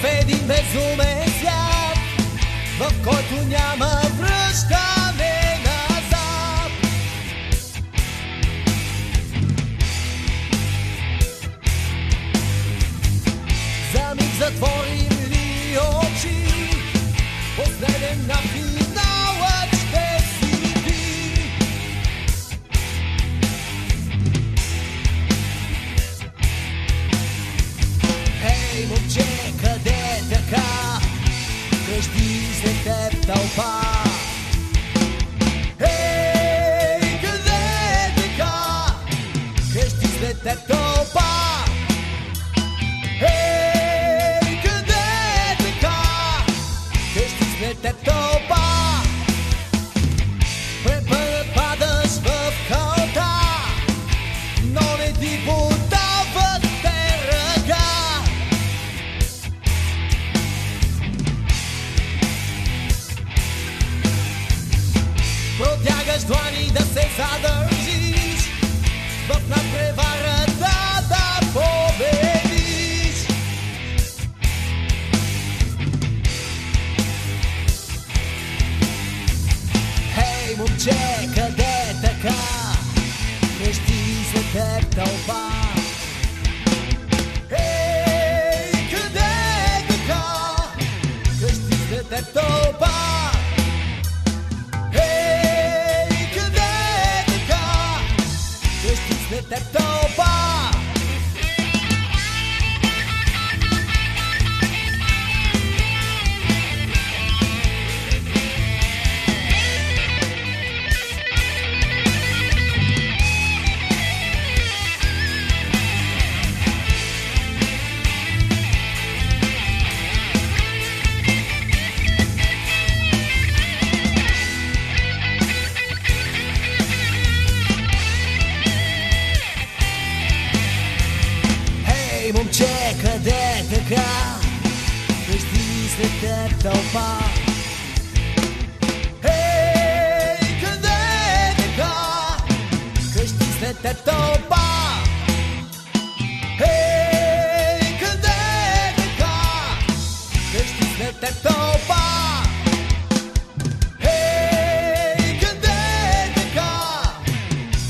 в един безумен свят, в който няма връщане назад. За миг затворим ли очи, последен на финалът ще си ти. Хей, момче, къде така? Крещи след теб тълпа. Хей, къде така? Крещи след теб тълпа. Хей, къде така? Крещи след теб тълпа. Препънат падаш в кълта, но не ти подават zadržiš, dok nam prevara da pobediš. Hej, momče, kde te kaj? Te момче, къде така? Крещи след теб тълпа Хей, къде така? Крещи след теб тълпа Хей, къде така? Крещи след теб тълпа Хей, къде така?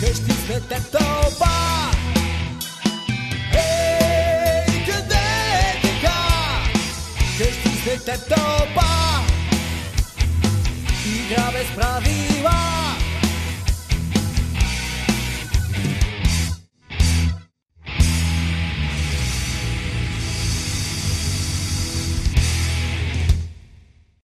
Крещи след теб тълпа Къщи след теб тълпа Игра без правила